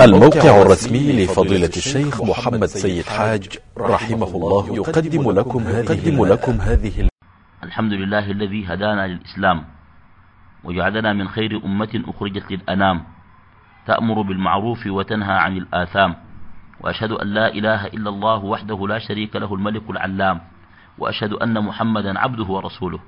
الموقع الرسمي لفضيلة الشيخ محمد سيد حاج رحمه الله يقدم لكم يقدم لكم هذه الحمد لله الذي هدانا للإسلام وجعلنا من خير أمة أخرجت للأنام تأمر بالمعروف وتنهى عن الآثام وأشهد أن لا إله إلا الله وحده لا شريك له الملك العلام وأشهد أن محمدا عبده ورسوله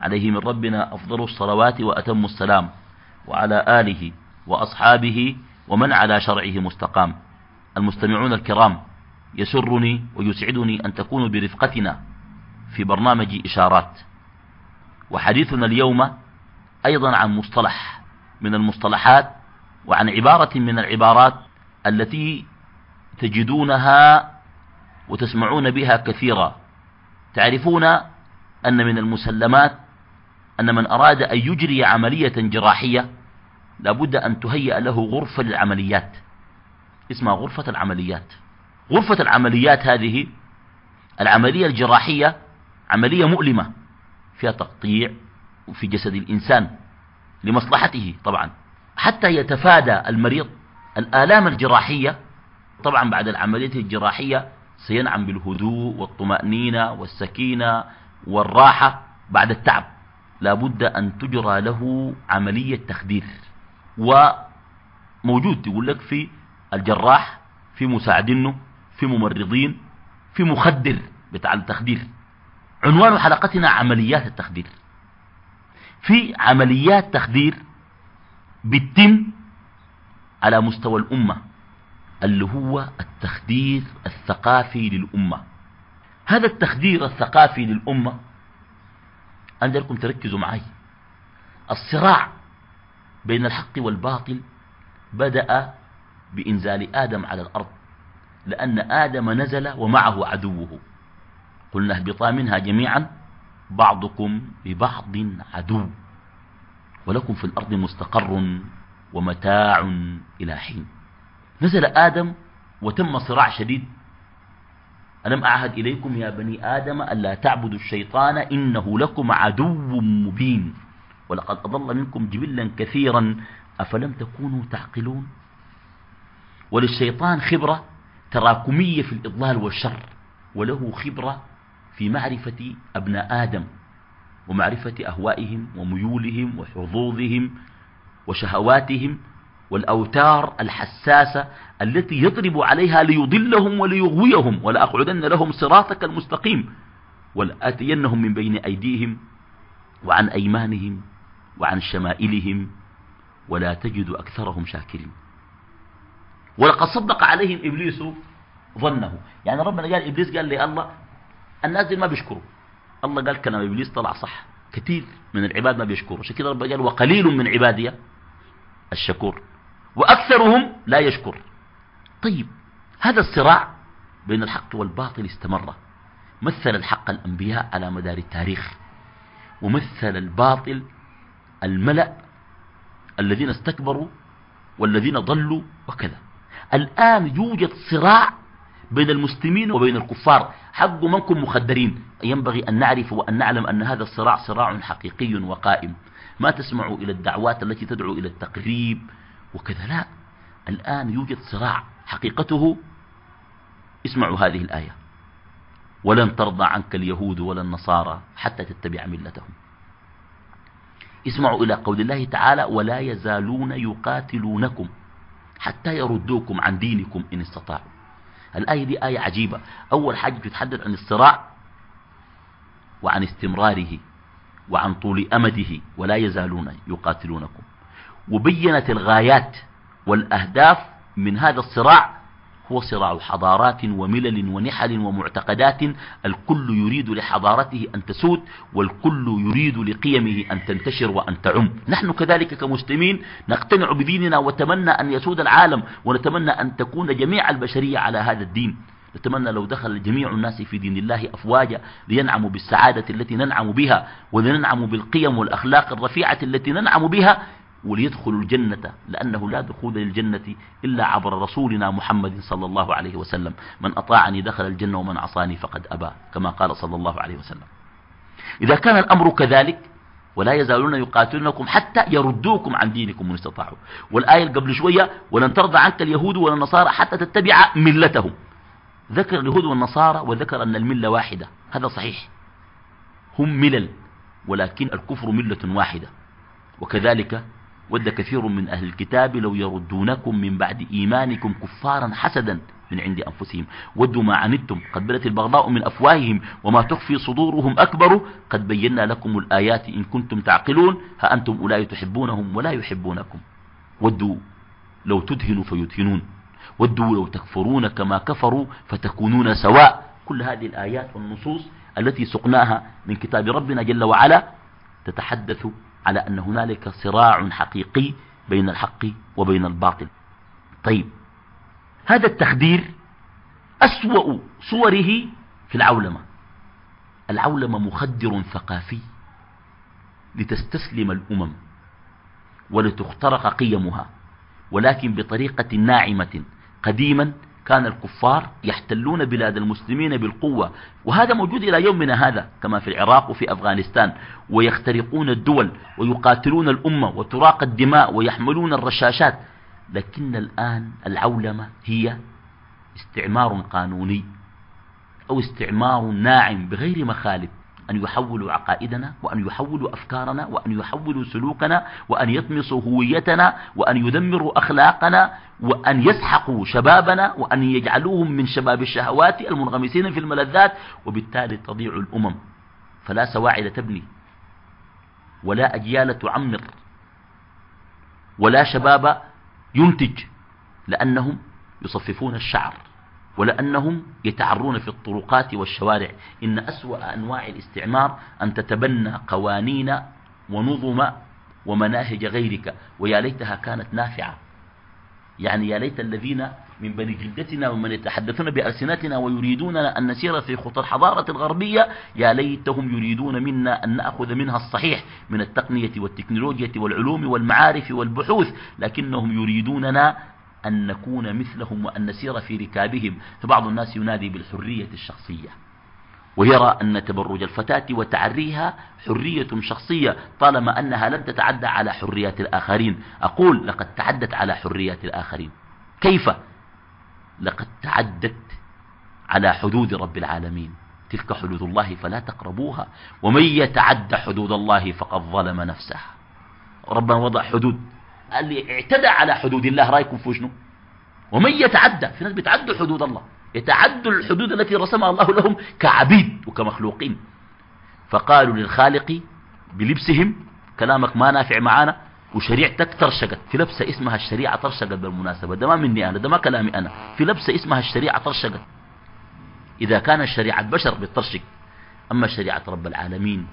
عليه من ربنا أفضل الصلوات وأتم السلام وعلى آله وأصحابه ومن على شرعه مستقام. المستمعون الكرام يسرني ويسعدني أن تكونوا برفقتنا في برنامج إشارات. وحديثنا اليوم أيضا عن مصطلح من المصطلحات وعن عبارة من العبارات التي تجدونها وتسمعون بها كثيرا. تعرفون أن من المسلمات أن من أراد أن يجري عملية جراحية لابد أن تهيأ له غرفة للعمليات. اسمها غرفة العمليات. غرفة العمليات هذه العملية الجراحية عملية مؤلمة فيها تقطيع في جسد الإنسان لمصلحته طبعا. حتى يتفادى المريض الآلام الجراحية طبعا بعد العملية الجراحية سينعم بالهدوء والطمأنينة والسكينة والراحة بعد التعب. لابد أن تجرى له عملية تخدير. وموجود يقول لك في الجراح في مساعدينه في ممرضين في مخدر بتاع التخدير. عنوان حلقتنا عمليات التخدير. في عمليات تخدير بتتم على مستوى الأمة اللي هو التخدير الثقافي للأمة. هذا التخدير الثقافي للأمة أنا لكم تركزوا معي الصراع بين الحق والباطل بدأ بإنزال آدم على الأرض لأن آدم نزل ومعه عدوه. قلنا اهبطا منها جميعا بعضكم ببعض عدو ولكم في الأرض مستقر ومتاع إلى حين. نزل آدم وتم صراع شديد. ألم أعهد إليكم يا بني آدم ألا تعبدوا الشيطان إنه لكم عدو مبين. ولقد أضل منكم جبلا كثيرا أفلم تكونوا تعقلون؟ وللشيطان خبرة تراكمية في الإضلال والشر وله خبرة في معرفة أبناء آدم ومعرفة أهوائهم وميولهم وحظوظهم وشهواتهم والأوتار الحساسة التي يضرب عليها ليضلهم وليغويهم ولأقعدن لهم صراطك المستقيم ولآتينهم من بين أيديهم وعن أيمانهم. وعن شمائلهم ولا تجد أكثرهم شاكرين. ولقد صدق عليهم إبليس ظنه. يعني ربنا قال إبليس قال لي الله الناس دي ما بيشكروا. الله قال كلام إبليس طلع صح. كثير من العباد ما بيشكروا. عشان كده ربنا قال وقليل من عبادي الشكور. وأكثرهم لا يشكر. طيب هذا الصراع بين الحق والباطل استمر. مثل الحق الأنبياء على مدار التاريخ ومثل الباطل الملأ الذين استكبروا والذين ضلوا وكذا. الآن يوجد صراع بين المسلمين وبين الكفار. حق منكم مخدرين. ينبغي أن نعرف وأن نعلم أن هذا الصراع صراع حقيقي وقائم. ما تسمعوا إلى الدعوات التي تدعو إلى التقريب وكذا. لا. الآن يوجد صراع حقيقته. اسمعوا هذه الآية. ولن ترضى عنك اليهود ولا النصارى حتى تتبع ملتهم. اسمعوا إلى قول الله تعالى ولا يزالون يقاتلونكم حتى يردوكم عن دينكم إن استطاعوا. الآية دي آية عجيبة. أول حاجة تتحدث عن الصراع وعن استمراره وعن طول أمده ولا يزالون يقاتلونكم. وبينت الغايات والأهداف من هذا الصراع هو صراع حضارات وملل ونحل ومعتقدات الكل يريد لحضارته أن تسود والكل يريد لقيمه أن تنتشر وأن تعم. نحن كذلك كمسلمين نقتنع بديننا وتمنى أن يسود العالم ونتمنى أن تكون جميع البشرية على هذا الدين. نتمنى لو دخل جميع الناس في دين الله أفواجا لينعموا بالسعادة التي ننعم بها ولننعم بالقيم والأخلاق الرفيعة التي ننعم بها وليدخلوا الجنة لأنه لا دخول للجنة إلا عبر رسولنا محمد صلى الله عليه وسلم. من أطاعني دخل الجنة ومن عصاني فقد أبى كما قال صلى الله عليه وسلم. إذا كان الأمر كذلك ولا يزالون يقاتلونكم حتى يردوكم عن دينكم من استطاعوا. والآية قبل شوية ولن ترضى عنك اليهود ولا النصارى حتى تتبع ملتهم. ذكر اليهود والنصارى وذكر أن الملة واحدة. هذا صحيح. هم ملل ولكن الكفر ملة واحدة. وكذلك ود كثير من أهل الكتاب لو يردونكم من بعد إيمانكم كفارا حسدا من عند أنفسهم. ودوا ما عنتم. قد بدت البغضاء من أفواههم وما تخفي صدورهم أكبر. قد بينا لكم الآيات إن كنتم تعقلون. ها أنتم أولئك تحبونهم ولا يحبونكم. ودوا لو تدهنوا فيدهنون. ودوا لو تكفرون كما كفروا فتكونون سواء. كل هذه الآيات والنصوص التي سقناها من كتاب ربنا جل وعلا تتحدث على أن هنالك صراع حقيقي بين الحق وبين الباطل. طيب هذا التخدير أسوأ صوره في العولمة. العولمة مخدر ثقافي لتستسلم الأمم ولتخترق قيمها ولكن بطريقة ناعمة قديما كان الكفار يحتلون بلاد المسلمين بالقوة وهذا موجود إلى يومنا هذا كما في العراق وفي أفغانستان ويخترقون الدول ويقاتلون الأمة وتراق الدماء ويحملون الرشاشات. لكن الآن العولمة هي استعمار قانوني أو استعمار ناعم بغير مخالب أن يحولوا عقائدنا وأن يحولوا أفكارنا وأن يحولوا سلوكنا وأن يطمسوا هويتنا وأن يدمروا أخلاقنا وأن يسحقوا شبابنا وأن يجعلوهم من شباب الشهوات المنغمسين في الملذات. وبالتالي تضيع الأمم. فلا سواعد تبني. ولا أجيال تعمر. ولا شباب ينتج. لأنهم يصففون الشعر. ولأنهم يتعرون في الطرقات والشوارع. إن أسوأ أنواع الاستعمار أن تتبنى قوانين ونظم ومناهج غيرك. ويا ليتها كانت نافعة. يعني يا ليت الذين من بني جلدتنا ومن يتحدثون بألسنتنا ويريدوننا أن نسير في خطى الحضارة الغربية يا ليتهم يريدون منا أن نأخذ منها الصحيح من التقنية والتكنولوجيا والعلوم والمعارف والبحوث لكنهم يريدوننا أن نكون مثلهم وأن نسير في ركابهم. فبعض الناس ينادي بالحرية الشخصية ويرى أن تبرج الفتاة وتعريها حرية شخصية طالما أنها لم تتعدى على حريات الآخرين. أقول لقد تعدت على حريات الآخرين. كيف؟ لقد تعدت على حدود رب العالمين. تلك حدود الله فلا تقربوها. ومن يتعد حدود الله فقد ظلم نفسه. ربنا وضع حدود اللي اعتدى على حدود الله رأيكم في شنو ومن يتعدى؟ في ناس بيتعدوا حدود الله يتعدوا الحدود التي رسمها الله لهم كعبيد وكمخلوقين. فقالوا للخالق بلبسهم كلامك ما نافع معانا وشريعتك ترشقت في لبسة اسمها الشريعة ترشقت بالمناسبة. ده ما مني أنا ده ما كلامي أنا. في لبسة اسمها الشريعة ترشقت. إذا كان الشريعة بشر بترشق أما شريعة رب العالمين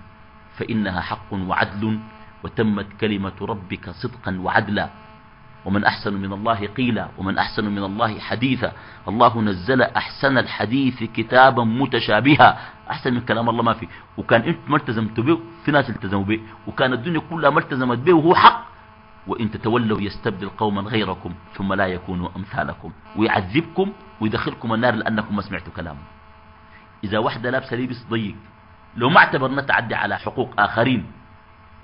فإنها حق وعدل وتمت كلمة ربك صدقا وعدلا. ومن أحسن من الله قيلا ومن أحسن من الله حديثا. الله نزل أحسن الحديث كتابا متشابها. أحسن من كلام الله ما في. وكان أنت ما التزمت به في ناس التزموا به. وكان الدنيا كلها ما التزمت به وهو حق. وإن تتولوا يستبدل قوما غيركم ثم لا يكونوا أمثالكم. ويعذبكم ويدخلكم النار لأنكم ما سمعتوا كلامه. إذا واحدة لابسة لبس ضيق لو ما اعتبرنا تعدي على حقوق آخرين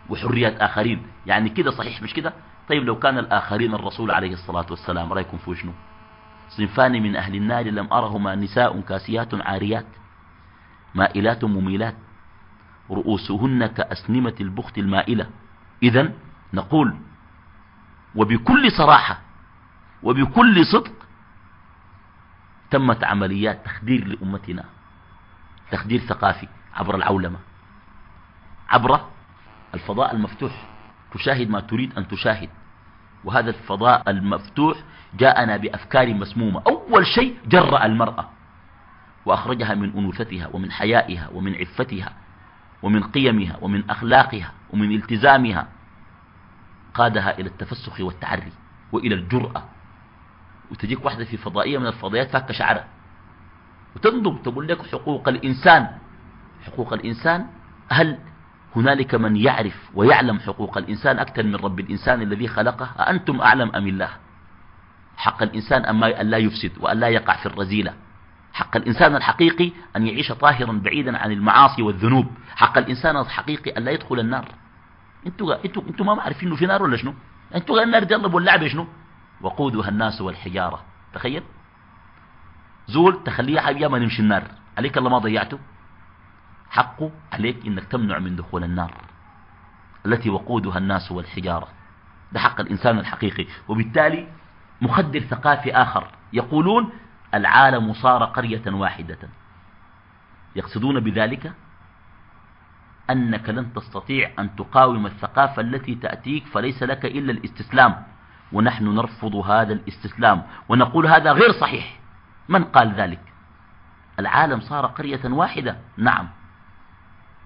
وحريات آخرين. يعني كده صحيح مش كده؟ طيب لو كان الآخرين الرسول عليه الصلاة والسلام رأيكم في شنو؟ صنفان من أهل النار لم أرهما نساء كاسيات عاريات مائلات مميلات رؤوسهن كأسنمة البخت المائلة. إذا نقول وبكل صراحة وبكل صدق تمت عمليات تخدير لأمتنا تخدير ثقافي عبر العولمة عبر الفضاء المفتوح. تشاهد ما تريد أن تشاهد. وهذا الفضاء المفتوح جاءنا بأفكار مسمومة. أول شيء جرأ المرأة. وأخرجها من أنوثتها ومن حيائها ومن عفتها ومن قيمها ومن أخلاقها ومن التزامها. قادها إلى التفسخ والتعري وإلى الجرأة. وتجيك واحدة في فضائية من الفضائيات فك شعرها. وتنظر تقول لك حقوق الإنسان. حقوق الإنسان هل هنالك من يعرف ويعلم حقوق الإنسان أكثر من رب الإنسان الذي خلقه. أأنتم أعلم أم الله؟ حق الإنسان أن لا يفسد وأن لا يقع في الرزيلة. حق الإنسان الحقيقي أن يعيش طاهرا بعيدا عن المعاصي والذنوب. حق الإنسان الحقيقي أن لا يدخل النار. أنتوا أنتوا أنتوا ما عارفين انه في نار ولا شنو؟ أنتوا النار الله بولعها شنو؟ وقودها الناس والحجارة. تخيل؟ زول تخليه حبيا ما نمشي النار. عليك الله ما ضيعته؟ حقه عليك إنك تمنع من دخول النار التي وقودها الناس والحجارة. ده حق الإنسان الحقيقي. وبالتالي مخدر ثقافي آخر. يقولون العالم صار قرية واحدة. يقصدون بذلك أنك لن تستطيع أن تقاوم الثقافة التي تأتيك فليس لك إلا الاستسلام. ونحن نرفض هذا الاستسلام. ونقول هذا غير صحيح. من قال ذلك؟ العالم صار قرية واحدة. نعم.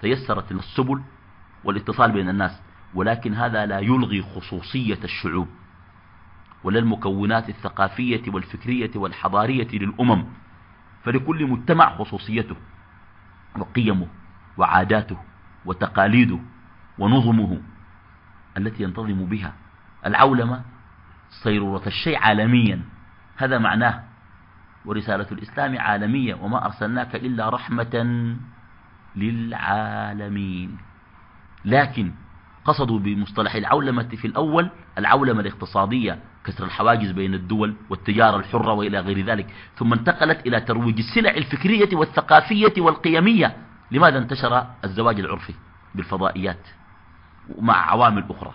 تيسرت السبل والاتصال بين الناس ولكن هذا لا يلغي خصوصية الشعوب ولا المكونات الثقافية والفكرية والحضارية للأمم فلكل مجتمع خصوصيته وقيمه وعاداته وتقاليده ونظمه التي ينتظم بها العولمة صيرورة الشيء عالميا. هذا معناه ورسالة الإسلام عالمية وما أرسلناك إلا رحمة. للعالمين. لكن قصدوا بمصطلح العولمة في الأول العولمة الاقتصادية كسر الحواجز بين الدول والتجارة الحرة وإلى غير ذلك. ثم انتقلت إلى ترويج السلع الفكرية والثقافية والقيمية. لماذا انتشر الزواج العرفي بالفضائيات ومع عوامل أخرى؟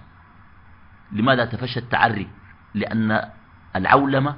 لماذا تفشى التعري؟ لأن العولمة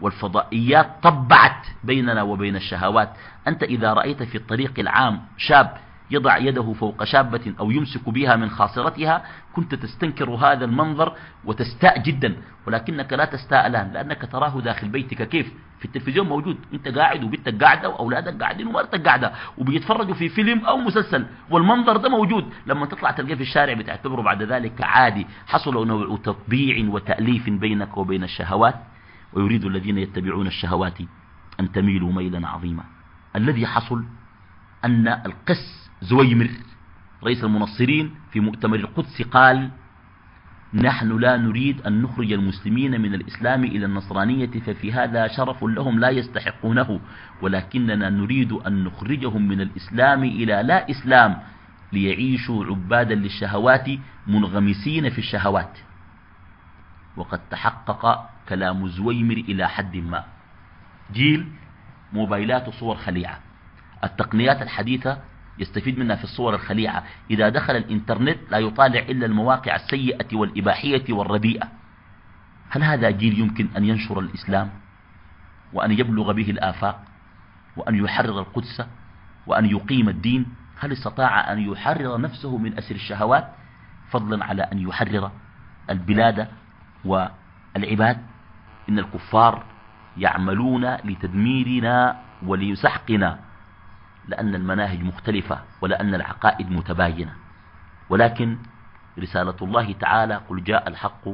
والفضائيات طبعت بيننا وبين الشهوات. أنت إذا رأيت في الطريق العام شاب يضع يده فوق شابة أو يمسك بها من خاصرتها كنت تستنكر هذا المنظر وتستاء جدا. ولكنك لا تستاء الآن لأنك تراه داخل بيتك. كيف؟ في التلفزيون موجود. أنت قاعد وبنتك قاعدة وأولادك قاعدين ومرتك قاعدة وبيتفرجوا في فيلم أو مسلسل والمنظر ده موجود. لما تطلع تلقاه في الشارع بتعتبره بعد ذلك عادي. حصل نوع تطبيع وتأليف بينك وبين الشهوات. ويريد الذين يتبعون الشهوات أن تميلوا ميلا عظيما. الذي حصل أن القس زويمر رئيس المنصرين في مؤتمر القدس قال نحن لا نريد أن نخرج المسلمين من الإسلام إلى النصرانية ففي هذا شرف لهم لا يستحقونه. ولكننا نريد أن نخرجهم من الإسلام إلى لا إسلام ليعيشوا عبادا للشهوات منغمسين في الشهوات. وقد تحقق كلام زويمر إلى حد ما. جيل موبايلات وصور خليعة. التقنيات الحديثة يستفيد منها في الصور الخليعة. إذا دخل الإنترنت لا يطالع إلا المواقع السيئة والإباحية والرديئة. هل هذا جيل يمكن أن ينشر الإسلام؟ وأن يبلغ به الآفاق؟ وأن يحرر القدس؟ وأن يقيم الدين؟ هل استطاع أن يحرر نفسه من أسر الشهوات؟ فضلا على أن يحرر البلاد والعباد. إن الكفار يعملون لتدميرنا وليسحقنا لأن المناهج مختلفة ولأن العقائد متباينة. ولكن رسالة الله تعالى قل جاء الحق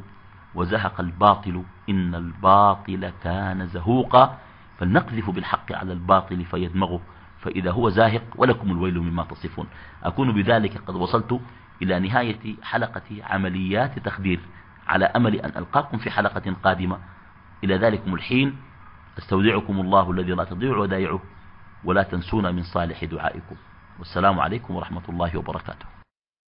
وزهق الباطل إن الباطل كان زهوقا فلنقذف بالحق على الباطل فيدمغه فإذا هو زاهق ولكم الويل مما تصفون. أكون بذلك قد وصلت إلى نهاية حلقة عمليات تخدير على أمل أن ألقاكم في حلقة قادمة. إلى ذلكم الحين أستودعكم الله الذي لا تضيع ودائعه ولا تنسونا من صالح دعائكم. والسلام عليكم ورحمة الله وبركاته.